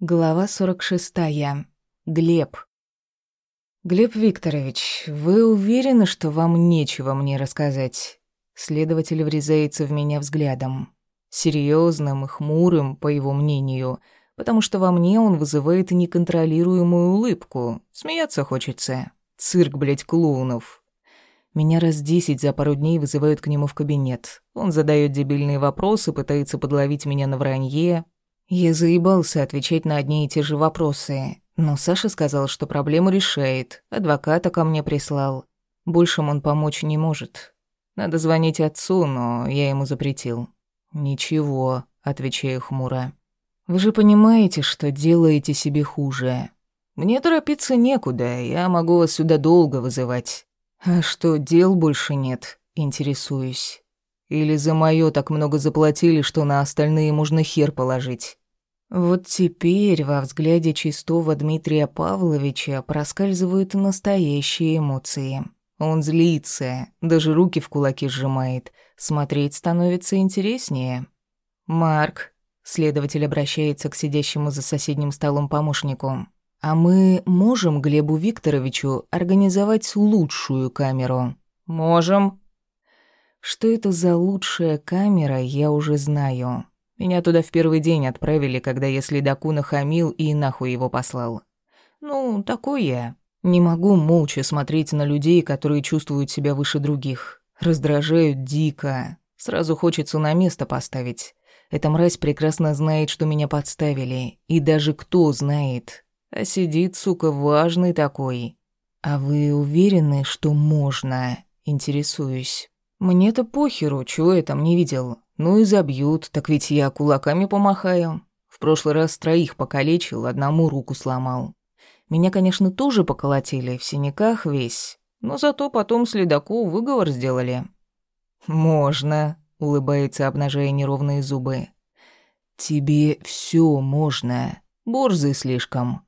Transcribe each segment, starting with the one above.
Глава 46. Глеб. Глеб Викторович, вы уверены, что вам нечего мне рассказать? Следователь врезается в меня взглядом, серьезным и хмурым, по его мнению, потому что во мне он вызывает неконтролируемую улыбку. Смеяться хочется. Цирк, блядь, клоунов. Меня раз десять за пару дней вызывают к нему в кабинет. Он задает дебильные вопросы, пытается подловить меня на вранье, я заебался отвечать на одни и те же вопросы, но Саша сказал, что проблему решает, адвоката ко мне прислал. Большим он помочь не может. Надо звонить отцу, но я ему запретил. «Ничего», — отвечаю хмуро. «Вы же понимаете, что делаете себе хуже. Мне торопиться некуда, я могу вас сюда долго вызывать. А что, дел больше нет?» — интересуюсь. Или за моё так много заплатили, что на остальные можно хер положить. Вот теперь во взгляде чистого Дмитрия Павловича проскальзывают настоящие эмоции. Он злится, даже руки в кулаки сжимает. Смотреть становится интереснее. «Марк», — следователь обращается к сидящему за соседним столом помощнику, «а мы можем Глебу Викторовичу организовать лучшую камеру?» «Можем», что это за лучшая камера, я уже знаю. Меня туда в первый день отправили, когда я следаку нахамил и нахуй его послал. Ну, такой я. Не могу молча смотреть на людей, которые чувствуют себя выше других. Раздражают дико. Сразу хочется на место поставить. Эта мразь прекрасно знает, что меня подставили. И даже кто знает. А сидит, сука, важный такой. А вы уверены, что можно? Интересуюсь. Мне-то похеру, чего я там не видел. Ну и забьют, так ведь я кулаками помахаю. В прошлый раз троих покалечил, одному руку сломал. Меня, конечно, тоже поколотили, в синяках весь. Но зато потом следаку выговор сделали. «Можно», — улыбается, обнажая неровные зубы. «Тебе все можно. Борзый слишком».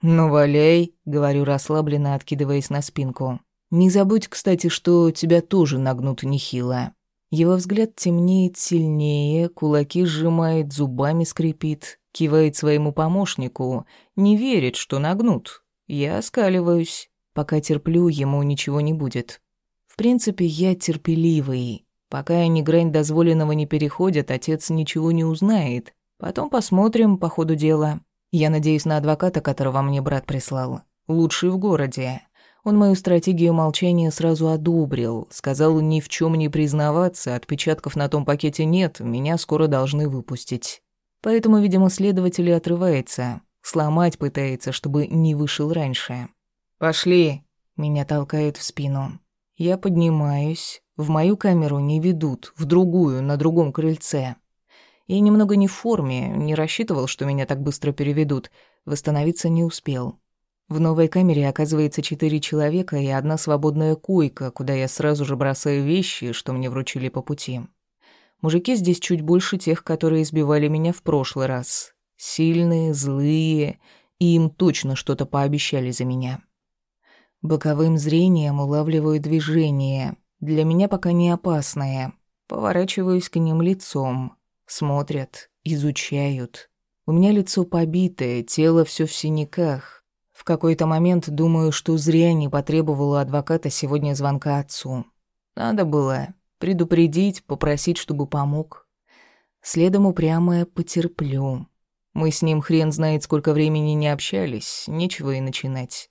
«Ну, валяй», — говорю расслабленно, откидываясь на спинку. Не забудь, кстати, что тебя тоже нагнут нехило. Его взгляд темнеет сильнее, кулаки сжимает, зубами скрипит, кивает своему помощнику, не верит, что нагнут. Я оскаливаюсь. Пока терплю, ему ничего не будет. В принципе, я терпеливый. Пока они грань дозволенного не переходят, отец ничего не узнает. Потом посмотрим по ходу дела. Я надеюсь на адвоката, которого мне брат прислал. Лучший в городе. Он мою стратегию молчания сразу одобрил, сказал ни в чем не признаваться, отпечатков на том пакете нет, меня скоро должны выпустить. Поэтому, видимо, следователь отрывается, сломать пытается, чтобы не вышел раньше. «Пошли!» — меня толкает в спину. Я поднимаюсь, в мою камеру не ведут, в другую, на другом крыльце. Я немного не в форме, не рассчитывал, что меня так быстро переведут, восстановиться не успел. В новой камере оказывается четыре человека и одна свободная койка, куда я сразу же бросаю вещи, что мне вручили по пути. Мужики здесь чуть больше тех, которые избивали меня в прошлый раз. Сильные, злые, и им точно что-то пообещали за меня. Боковым зрением улавливаю движение, для меня пока не опасное. Поворачиваюсь к ним лицом. Смотрят, изучают. У меня лицо побитое, тело все в синяках. В какой-то момент думаю, что зря не потребовала адвоката сегодня звонка отцу. Надо было предупредить, попросить, чтобы помог. Следом упрямая потерплю. Мы с ним хрен знает, сколько времени не общались, нечего и начинать.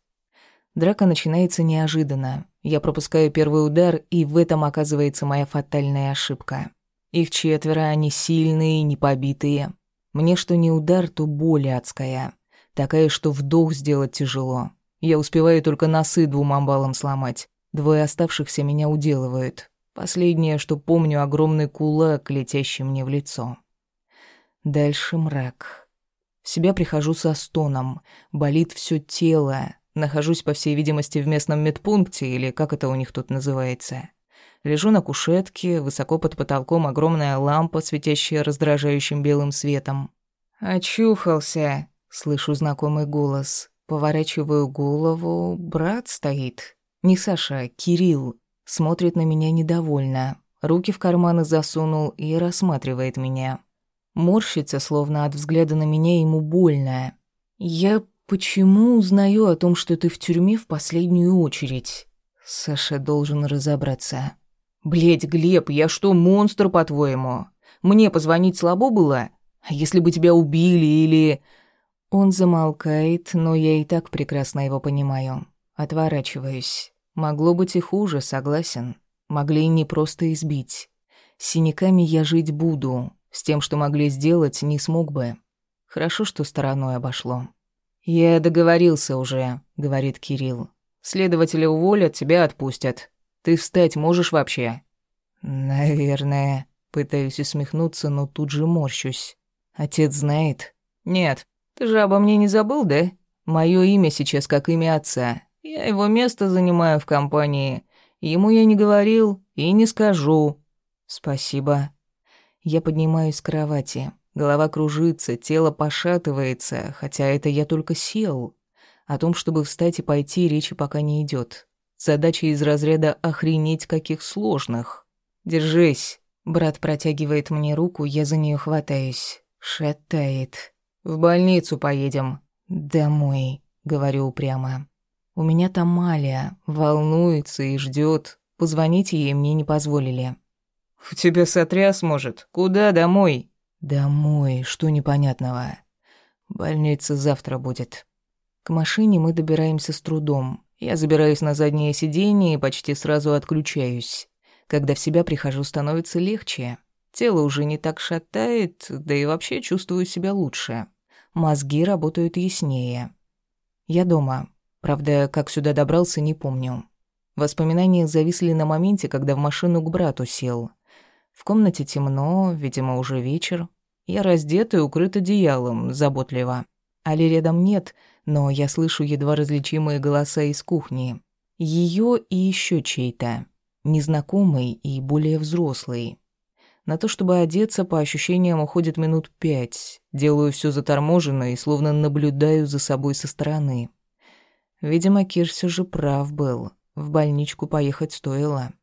Драка начинается неожиданно. Я пропускаю первый удар, и в этом оказывается моя фатальная ошибка. Их четверо, они сильные, непобитые. Мне что не удар, то боль адская. Такая, что вдох сделать тяжело. Я успеваю только носы двум амбалам сломать. Двое оставшихся меня уделывают. Последнее, что помню, огромный кулак, летящий мне в лицо. Дальше мрак. В себя прихожу со стоном. Болит все тело. Нахожусь, по всей видимости, в местном медпункте, или как это у них тут называется. Лежу на кушетке, высоко под потолком огромная лампа, светящая раздражающим белым светом. «Очухался», Слышу знакомый голос. Поворачиваю голову. Брат стоит. Не Саша, а Кирилл. Смотрит на меня недовольно. Руки в карманы засунул и рассматривает меня. Морщится, словно от взгляда на меня ему больно. «Я почему узнаю о том, что ты в тюрьме в последнюю очередь?» Саша должен разобраться. «Блядь, Глеб, я что, монстр, по-твоему? Мне позвонить слабо было? А если бы тебя убили или...» Он замолкает, но я и так прекрасно его понимаю. Отворачиваюсь. Могло быть и хуже, согласен. Могли и не просто избить. С синяками я жить буду. С тем, что могли сделать, не смог бы. Хорошо, что стороной обошло. «Я договорился уже», — говорит Кирилл. «Следователя уволят, тебя отпустят. Ты встать можешь вообще?» «Наверное». Пытаюсь усмехнуться, но тут же морщусь. «Отец знает?» «Нет. Ты же обо мне не забыл, да? Моё имя сейчас как имя отца. Я его место занимаю в компании. Ему я не говорил и не скажу». «Спасибо». Я поднимаюсь с кровати. Голова кружится, тело пошатывается, хотя это я только сел. О том, чтобы встать и пойти, речи пока не идет. Задача из разряда «охренеть каких сложных». «Держись». Брат протягивает мне руку, я за нее хватаюсь. Шатает. «В больницу поедем». «Домой», — говорю упрямо. «У меня там Алия, волнуется и ждет. Позвонить ей мне не позволили». «У тебя сотряс, может? Куда домой?» «Домой, что непонятного. Больница завтра будет». К машине мы добираемся с трудом. Я забираюсь на заднее сиденье и почти сразу отключаюсь. Когда в себя прихожу, становится легче. Тело уже не так шатает, да и вообще чувствую себя лучше. Мозги работают яснее. Я дома. Правда, как сюда добрался, не помню. Воспоминания зависли на моменте, когда в машину к брату сел. В комнате темно, видимо, уже вечер. Я раздет и укрыт одеялом, заботливо. Али рядом нет, но я слышу едва различимые голоса из кухни. Ее и еще чей-то. Незнакомый и более взрослый. На то, чтобы одеться, по ощущениям, уходит минут пять. Делаю все заторможенно и словно наблюдаю за собой со стороны. Видимо, Кир все же прав был. В больничку поехать стоило.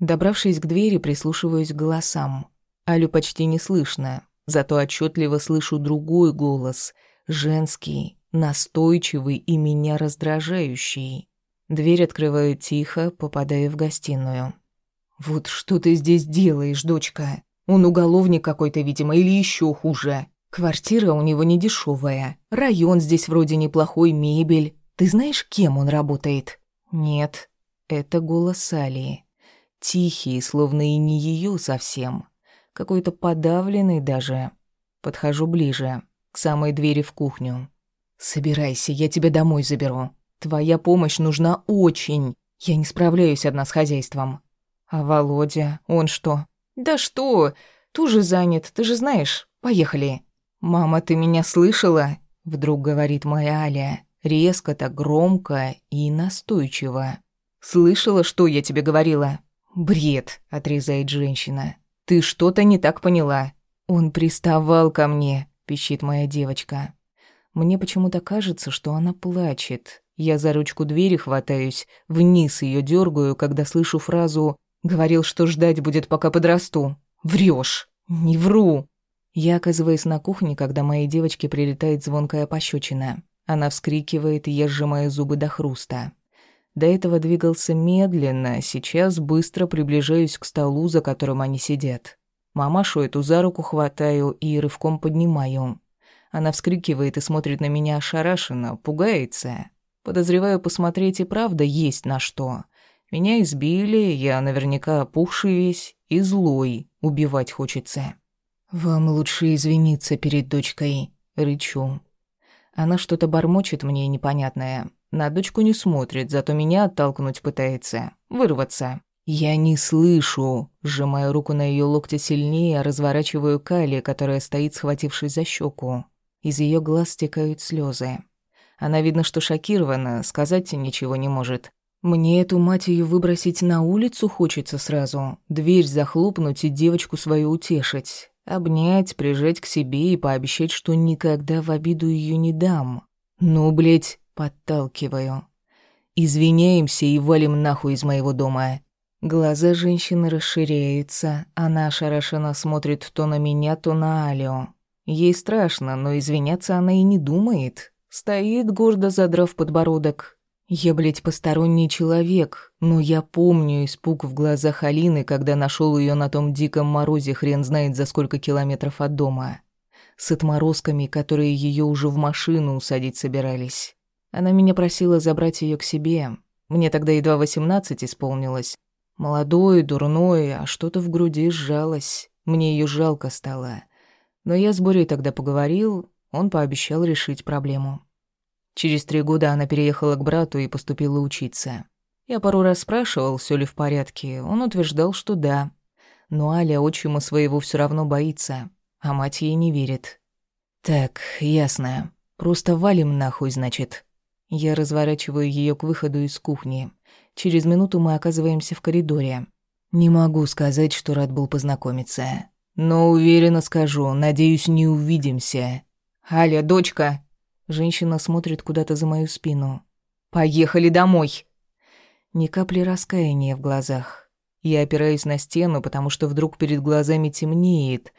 Добравшись к двери, прислушиваюсь к голосам. Алю почти не слышно, зато отчетливо слышу другой голос, женский, настойчивый и меня раздражающий. Дверь открываю тихо, попадая в гостиную. «Вот что ты здесь делаешь, дочка? Он уголовник какой-то, видимо, или еще хуже. Квартира у него не дешевая. Район здесь вроде неплохой, мебель. Ты знаешь, кем он работает?» «Нет». Это голос Алии. Тихий, словно и не ее совсем. Какой-то подавленный даже. Подхожу ближе, к самой двери в кухню. «Собирайся, я тебя домой заберу. Твоя помощь нужна очень. Я не справляюсь одна с хозяйством». «А Володя, он что?» «Да что? Тоже занят, ты же знаешь. Поехали». «Мама, ты меня слышала?» Вдруг говорит моя Аля. Резко, так громко и настойчиво. «Слышала, что я тебе говорила?» «Бред», — отрезает женщина. «Ты что-то не так поняла». «Он приставал ко мне», — пищит моя девочка. Мне почему-то кажется, что она плачет. Я за ручку двери хватаюсь, вниз ее дергаю, когда слышу фразу «Говорил, что ждать будет, пока подрасту». Врешь. Не вру. Я оказываюсь на кухне, когда моей девочке прилетает звонкая пощечина. Она вскрикивает, и я сжимаю зубы до хруста. До этого двигался медленно, сейчас быстро приближаюсь к столу, за которым они сидят. Мамашу эту за руку хватаю и рывком поднимаю. Она вскрикивает и смотрит на меня ошарашенно, пугается. Подозреваю, посмотреть и правда есть на что. Меня избили, я наверняка опухший весь и злой, убивать хочется. «Вам лучше извиниться перед дочкой», — рычу. Она что-то бормочет мне непонятное, на дочку не смотрит, зато меня оттолкнуть пытается. Вырваться. Я не слышу. Сжимаю руку на ее локте сильнее, разворачиваю Кали, которая стоит, схватившись за щеку. Из ее глаз стекают слезы. Она, видно, что шокирована, сказать ничего не может. Мне эту мать ее выбросить на улицу хочется сразу, дверь захлопнуть и девочку свою утешить. Обнять, прижать к себе и пообещать, что никогда в обиду ее не дам. Ну, блядь, Подталкиваю. Извиняемся и валим нахуй из моего дома. Глаза женщины расширяются. Она ошарашенно смотрит то на меня, то на Алио. Ей страшно, но извиняться она и не думает. Стоит, гордо задрав подбородок. Я, блядь, посторонний человек, но я помню испуг в глазах Алины, когда нашел ее на том диком морозе хрен знает за сколько километров от дома. С отморозками, которые ее уже в машину усадить собирались. Она меня просила забрать ее к себе. Мне тогда едва восемнадцать исполнилось. Молодой, дурной, а что-то в груди сжалось. Мне ее жалко стало. Но я с Борей тогда поговорил, он пообещал решить проблему. Через три года она переехала к брату и поступила учиться. Я пару раз спрашивал, все ли в порядке. Он утверждал, что да. Но Аля отчима своего все равно боится, а мать ей не верит. «Так, ясно. Просто валим нахуй, значит». Я разворачиваю ее к выходу из кухни. Через минуту мы оказываемся в коридоре. Не могу сказать, что рад был познакомиться. Но уверенно скажу, надеюсь, не увидимся. «Аля, дочка!» Женщина смотрит куда-то за мою спину. «Поехали домой!» Ни капли раскаяния в глазах. Я опираюсь на стену, потому что вдруг перед глазами темнеет.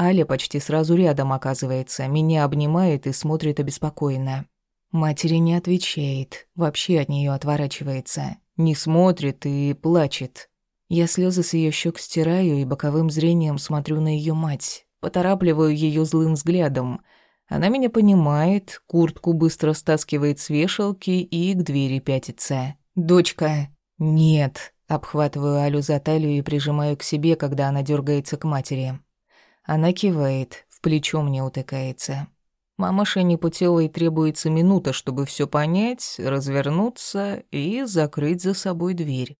Аля почти сразу рядом оказывается, меня обнимает и смотрит обеспокоенно. Матери не отвечает, вообще от нее отворачивается. Не смотрит и плачет. Я слезы с ее щек стираю и боковым зрением смотрю на ее мать. Поторапливаю ее злым взглядом — она меня понимает, куртку быстро стаскивает с вешалки и к двери пятится. «Дочка!» «Нет!» Обхватываю Алю за талию и прижимаю к себе, когда она дергается к матери. Она кивает, в плечо мне утыкается. Мамаше непутевой требуется минута, чтобы все понять, развернуться и закрыть за собой дверь.